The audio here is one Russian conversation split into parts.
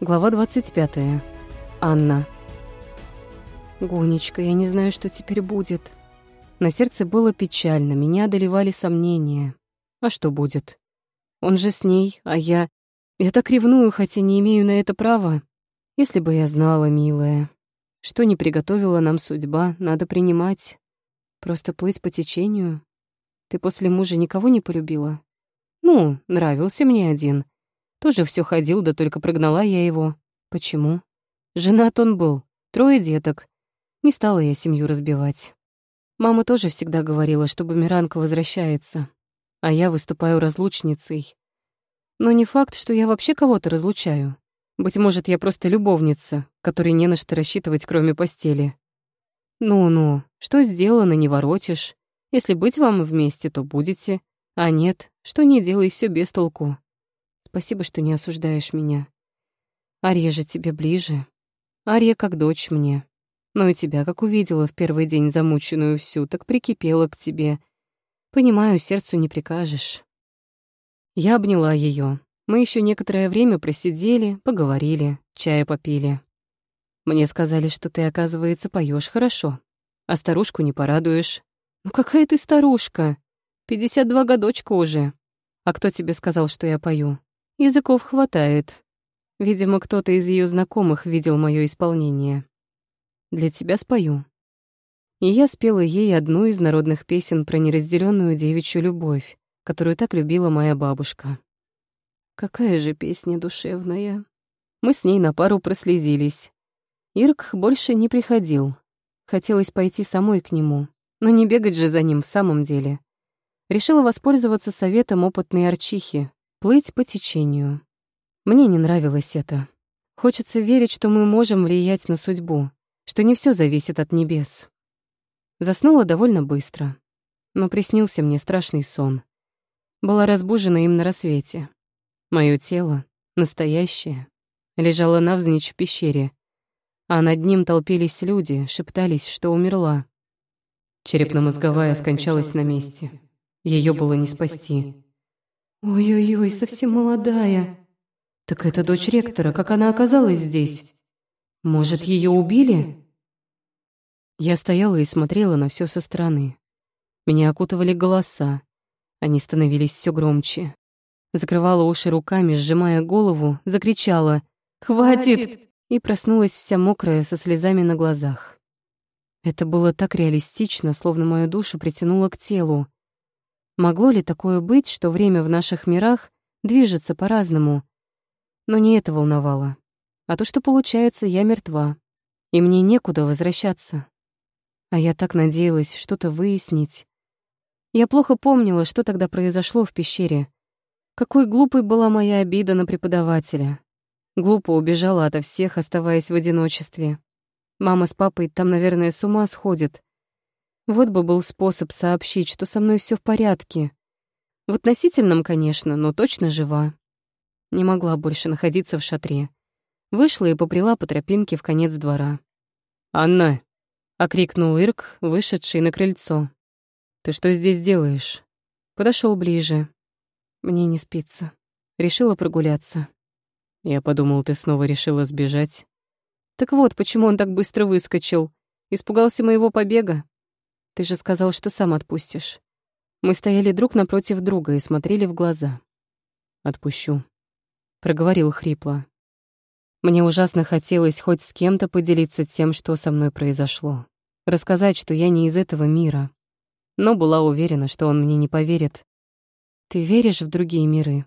Глава 25. Анна. «Гонечка, я не знаю, что теперь будет». На сердце было печально, меня одолевали сомнения. А что будет? Он же с ней, а я... Я так ревную, хотя не имею на это права. Если бы я знала, милая, что не приготовила нам судьба, надо принимать. Просто плыть по течению. Ты после мужа никого не полюбила? Ну, нравился мне один — тоже все ходил, да только прогнала я его. Почему? Женат он был, трое деток. Не стала я семью разбивать. Мама тоже всегда говорила, что Бумеранка возвращается, а я выступаю разлучницей. Но не факт, что я вообще кого-то разлучаю. Быть может, я просто любовница, которой не на что рассчитывать, кроме постели. Ну-ну, что сделано, не воротишь. Если быть вам вместе, то будете, а нет, что не делай, все без толку. Спасибо, что не осуждаешь меня. Ария же тебе ближе. Ария как дочь мне. Но и тебя, как увидела в первый день замученную всю, так прикипела к тебе. Понимаю, сердцу не прикажешь. Я обняла ее. Мы еще некоторое время просидели, поговорили, чая попили. Мне сказали, что ты, оказывается, поешь хорошо, а старушку не порадуешь. Ну какая ты старушка? 52 годочка уже. А кто тебе сказал, что я пою? Языков хватает. Видимо, кто-то из ее знакомых видел мое исполнение. Для тебя спою. И я спела ей одну из народных песен про неразделенную девичью любовь, которую так любила моя бабушка. Какая же песня душевная. Мы с ней на пару прослезились. Ирк больше не приходил. Хотелось пойти самой к нему, но не бегать же за ним в самом деле. Решила воспользоваться советом опытной арчихи, Плыть по течению. Мне не нравилось это. Хочется верить, что мы можем влиять на судьбу, что не все зависит от небес. Заснула довольно быстро, но приснился мне страшный сон. Была разбужена им на рассвете. Мое тело, настоящее, лежало навзничь в пещере, а над ним толпились люди, шептались, что умерла. Черепно-мозговая скончалась на месте. Ее было не спасти. Ой-ой-ой, совсем молодая. Так это дочь ректора, как она оказалась здесь? Может, ее убили? Я стояла и смотрела на все со стороны. Меня окутывали голоса. Они становились все громче. Закрывала уши руками, сжимая голову, закричала «Хватит!» и проснулась вся мокрая, со слезами на глазах. Это было так реалистично, словно мою душу притянуло к телу. Могло ли такое быть, что время в наших мирах движется по-разному? Но не это волновало, а то, что, получается, я мертва, и мне некуда возвращаться. А я так надеялась что-то выяснить. Я плохо помнила, что тогда произошло в пещере. Какой глупой была моя обида на преподавателя. Глупо убежала ото всех, оставаясь в одиночестве. Мама с папой там, наверное, с ума сходят. Вот бы был способ сообщить, что со мной все в порядке. В относительном, конечно, но точно жива. Не могла больше находиться в шатре. Вышла и поприла по тропинке в конец двора. «Анна!» — окрикнул Ирк, вышедший на крыльцо. «Ты что здесь делаешь?» Подошел ближе. Мне не спится. Решила прогуляться. Я подумал, ты снова решила сбежать. Так вот, почему он так быстро выскочил. Испугался моего побега. Ты же сказал, что сам отпустишь. Мы стояли друг напротив друга и смотрели в глаза. «Отпущу», — проговорил хрипло. Мне ужасно хотелось хоть с кем-то поделиться тем, что со мной произошло. Рассказать, что я не из этого мира. Но была уверена, что он мне не поверит. «Ты веришь в другие миры?»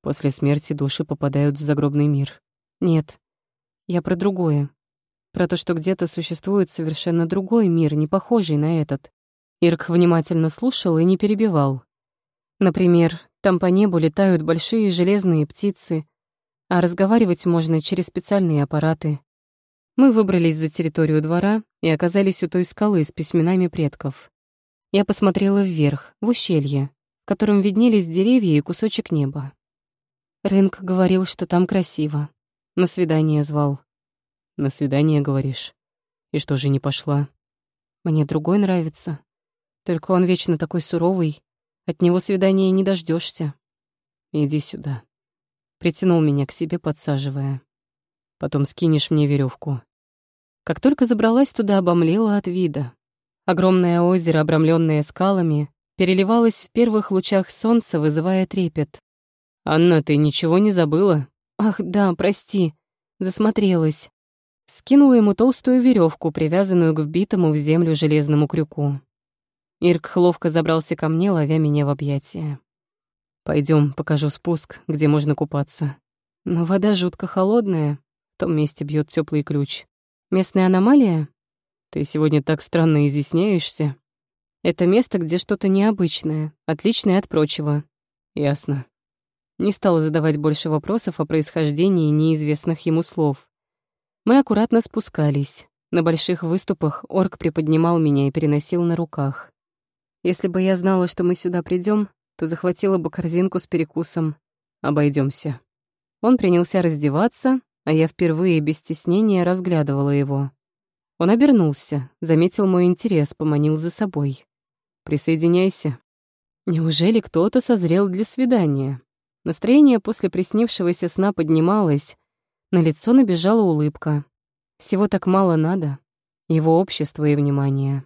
После смерти души попадают в загробный мир. Нет, я про другое. Про то, что где-то существует совершенно другой мир, не похожий на этот. Ирк внимательно слушал и не перебивал. Например, там по небу летают большие железные птицы, а разговаривать можно через специальные аппараты. Мы выбрались за территорию двора и оказались у той скалы с письменами предков. Я посмотрела вверх, в ущелье, в котором виднелись деревья и кусочек неба. Рынк говорил, что там красиво. На свидание звал. На свидание, говоришь? И что же не пошла? Мне другой нравится. Только он вечно такой суровый. От него свидания не дождешься. Иди сюда. Притянул меня к себе, подсаживая. Потом скинешь мне веревку. Как только забралась туда, обомлела от вида. Огромное озеро, обрамленное скалами, переливалось в первых лучах солнца, вызывая трепет. «Анна, ты ничего не забыла?» «Ах, да, прости. Засмотрелась». Скинула ему толстую веревку, привязанную к вбитому в землю железному крюку. Ирк ловко забрался ко мне, ловя меня в объятия. Пойдем, покажу спуск, где можно купаться. Но вода жутко холодная. В том месте бьет теплый ключ. Местная аномалия? Ты сегодня так странно изъясняешься. Это место, где что-то необычное, отличное от прочего. Ясно. Не стала задавать больше вопросов о происхождении неизвестных ему слов. Мы аккуратно спускались. На больших выступах орк приподнимал меня и переносил на руках. Если бы я знала, что мы сюда придем, то захватила бы корзинку с перекусом. Обойдемся. Он принялся раздеваться, а я впервые без стеснения разглядывала его. Он обернулся, заметил мой интерес, поманил за собой. «Присоединяйся». Неужели кто-то созрел для свидания? Настроение после приснившегося сна поднималось, на лицо набежала улыбка. Всего так мало надо. Его общество и внимание.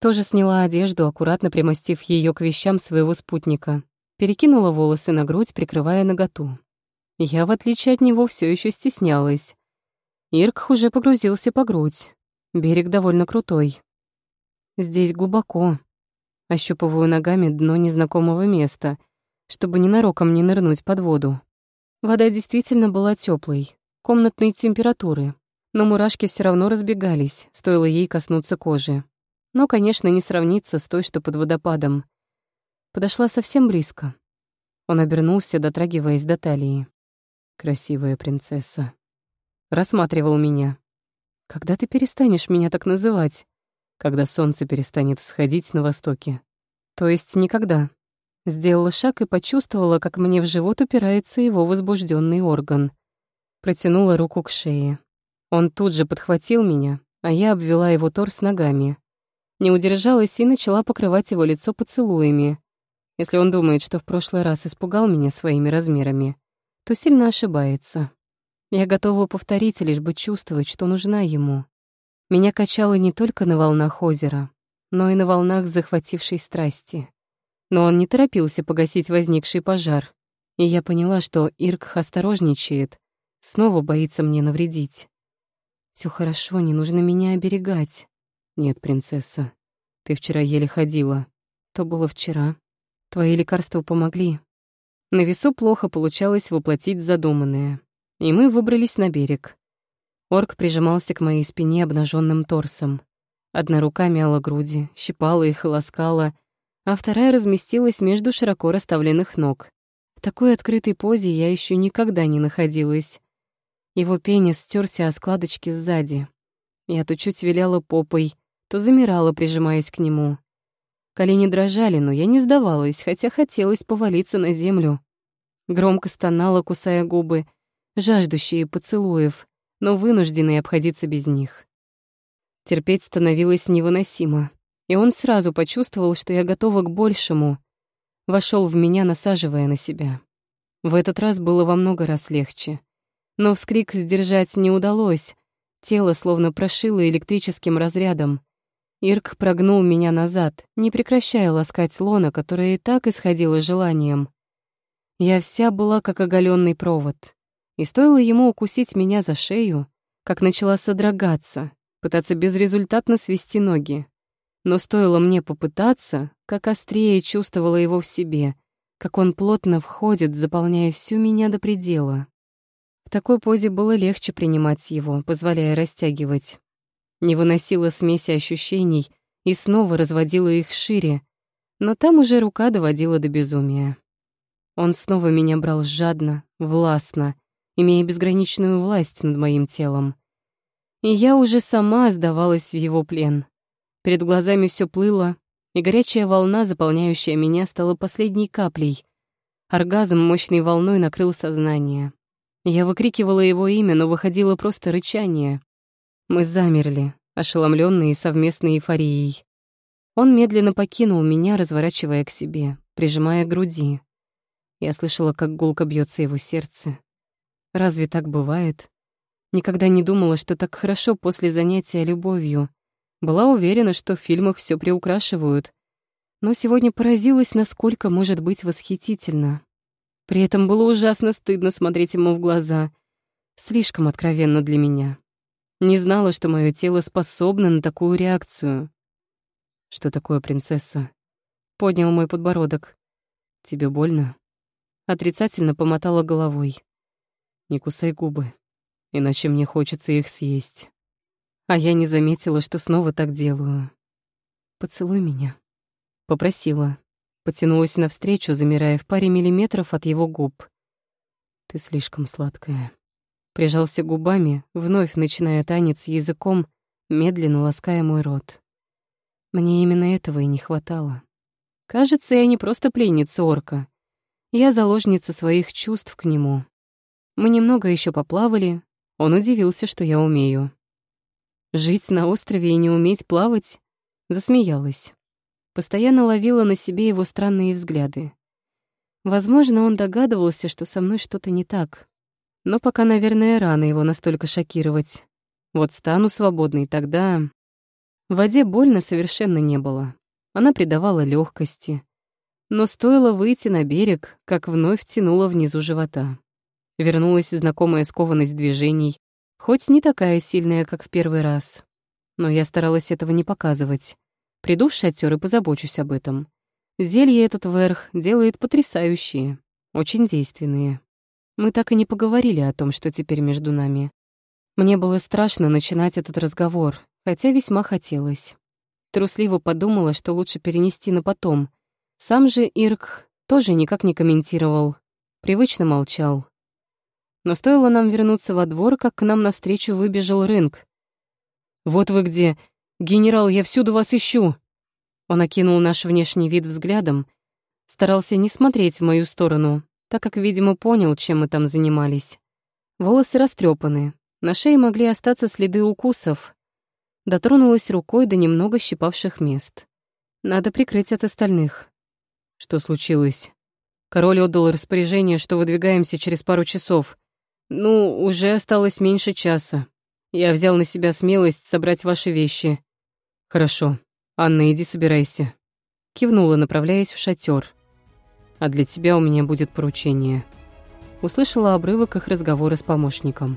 Тоже сняла одежду, аккуратно примостив ее к вещам своего спутника. Перекинула волосы на грудь, прикрывая наготу. Я, в отличие от него, все еще стеснялась. Ирк уже погрузился по грудь. Берег довольно крутой. Здесь глубоко. Ощупываю ногами дно незнакомого места, чтобы ненароком не нырнуть под воду. Вода действительно была теплой, комнатной температуры, но мурашки все равно разбегались, стоило ей коснуться кожи. Но, конечно, не сравнится с той, что под водопадом. Подошла совсем близко. Он обернулся, дотрагиваясь до талии. Красивая принцесса. Рассматривал меня. Когда ты перестанешь меня так называть? Когда солнце перестанет всходить на востоке. То есть никогда. Сделала шаг и почувствовала, как мне в живот упирается его возбужденный орган. Протянула руку к шее. Он тут же подхватил меня, а я обвела его торс ногами. Не удержалась и начала покрывать его лицо поцелуями. Если он думает, что в прошлый раз испугал меня своими размерами, то сильно ошибается. Я готова повторить, лишь бы чувствовать, что нужна ему. Меня качало не только на волнах озера, но и на волнах захватившей страсти но он не торопился погасить возникший пожар, и я поняла, что Иркх осторожничает, снова боится мне навредить. Все хорошо, не нужно меня оберегать. Нет, принцесса, ты вчера еле ходила. То было вчера. Твои лекарства помогли. На весу плохо получалось воплотить задуманное, и мы выбрались на берег. Орк прижимался к моей спине обнаженным торсом. Одна рука мяла груди, щипала их и ласкала, а вторая разместилась между широко расставленных ног. В такой открытой позе я еще никогда не находилась. Его пенис стерся о складочки сзади. Я то чуть виляла попой, то замирала, прижимаясь к нему. Колени дрожали, но я не сдавалась, хотя хотелось повалиться на землю. Громко стонала, кусая губы, жаждущие поцелуев, но вынужденные обходиться без них. Терпеть становилось невыносимо и он сразу почувствовал, что я готова к большему. Вошел в меня, насаживая на себя. В этот раз было во много раз легче. Но вскрик сдержать не удалось. Тело словно прошило электрическим разрядом. Ирк прогнул меня назад, не прекращая ласкать лона, которая и так исходила желанием. Я вся была как оголенный провод. И стоило ему укусить меня за шею, как начала содрогаться, пытаться безрезультатно свести ноги. Но стоило мне попытаться, как острее чувствовала его в себе, как он плотно входит, заполняя всю меня до предела. В такой позе было легче принимать его, позволяя растягивать. Не выносила смеси ощущений и снова разводила их шире, но там уже рука доводила до безумия. Он снова меня брал жадно, властно, имея безграничную власть над моим телом. И я уже сама сдавалась в его плен. Перед глазами все плыло, и горячая волна, заполняющая меня, стала последней каплей. Оргазм мощной волной накрыл сознание. Я выкрикивала его имя, но выходило просто рычание. Мы замерли, ошеломленные совместной эйфорией. Он медленно покинул меня, разворачивая к себе, прижимая к груди. Я слышала, как гулко бьется его сердце. Разве так бывает? Никогда не думала, что так хорошо после занятия любовью. Была уверена, что в фильмах все приукрашивают. Но сегодня поразилась, насколько может быть восхитительно. При этом было ужасно стыдно смотреть ему в глаза. Слишком откровенно для меня. Не знала, что мое тело способно на такую реакцию. «Что такое, принцесса?» Поднял мой подбородок. «Тебе больно?» Отрицательно помотала головой. «Не кусай губы, иначе мне хочется их съесть». А я не заметила, что снова так делаю. «Поцелуй меня», — попросила. Потянулась навстречу, замирая в паре миллиметров от его губ. «Ты слишком сладкая». Прижался губами, вновь начиная танец языком, медленно лаская мой рот. Мне именно этого и не хватало. Кажется, я не просто пленница орка. Я заложница своих чувств к нему. Мы немного еще поплавали, он удивился, что я умею. Жить на острове и не уметь плавать? Засмеялась. Постоянно ловила на себе его странные взгляды. Возможно, он догадывался, что со мной что-то не так. Но пока, наверное, рано его настолько шокировать. Вот стану свободной, тогда... В воде больно совершенно не было. Она придавала легкости. Но стоило выйти на берег, как вновь тянула внизу живота. Вернулась знакомая скованность движений, хоть не такая сильная, как в первый раз. Но я старалась этого не показывать. Приду в шатер и позабочусь об этом. Зелье этот верх делает потрясающие, очень действенные. Мы так и не поговорили о том, что теперь между нами. Мне было страшно начинать этот разговор, хотя весьма хотелось. Трусливо подумала, что лучше перенести на потом. Сам же Ирк тоже никак не комментировал, привычно молчал. Но стоило нам вернуться во двор, как к нам навстречу выбежал Рынк. «Вот вы где! Генерал, я всюду вас ищу!» Он окинул наш внешний вид взглядом, старался не смотреть в мою сторону, так как, видимо, понял, чем мы там занимались. Волосы растрепаны, на шее могли остаться следы укусов, Дотронулась рукой до немного щипавших мест. Надо прикрыть от остальных. Что случилось? Король отдал распоряжение, что выдвигаемся через пару часов. Ну, уже осталось меньше часа. Я взял на себя смелость собрать ваши вещи. Хорошо. Анна, иди собирайся. Кивнула, направляясь в шатер. А для тебя у меня будет поручение. Услышала обрывок их разговора с помощником.